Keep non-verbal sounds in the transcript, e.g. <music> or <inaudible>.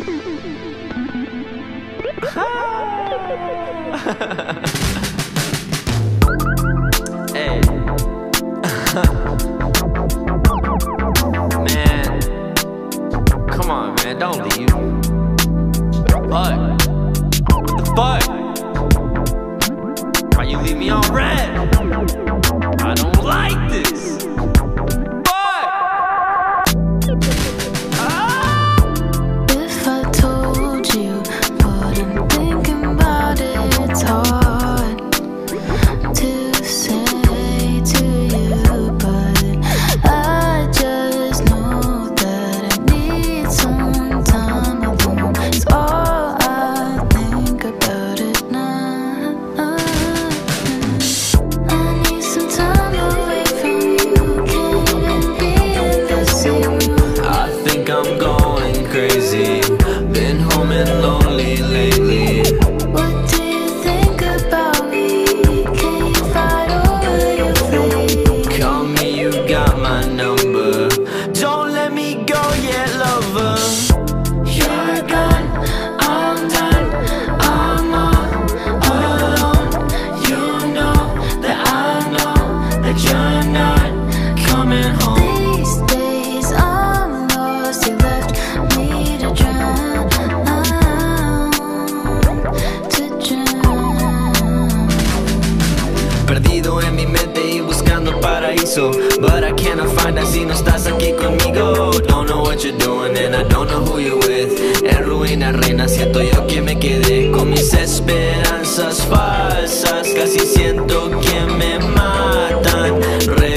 <laughs> hey. <laughs> man. Come on, man. Don't leave. What? The fuck? Why you leave me on red? I don't like this. Perdido en mi mente y buscando paraíso. But I cannot find it si no estás aquí conmigo. Don't know what you're doing and I don't know who you're with. En ruina reina, siento yo que me quedé con mis esperanzas falsas. Casi siento que me matan.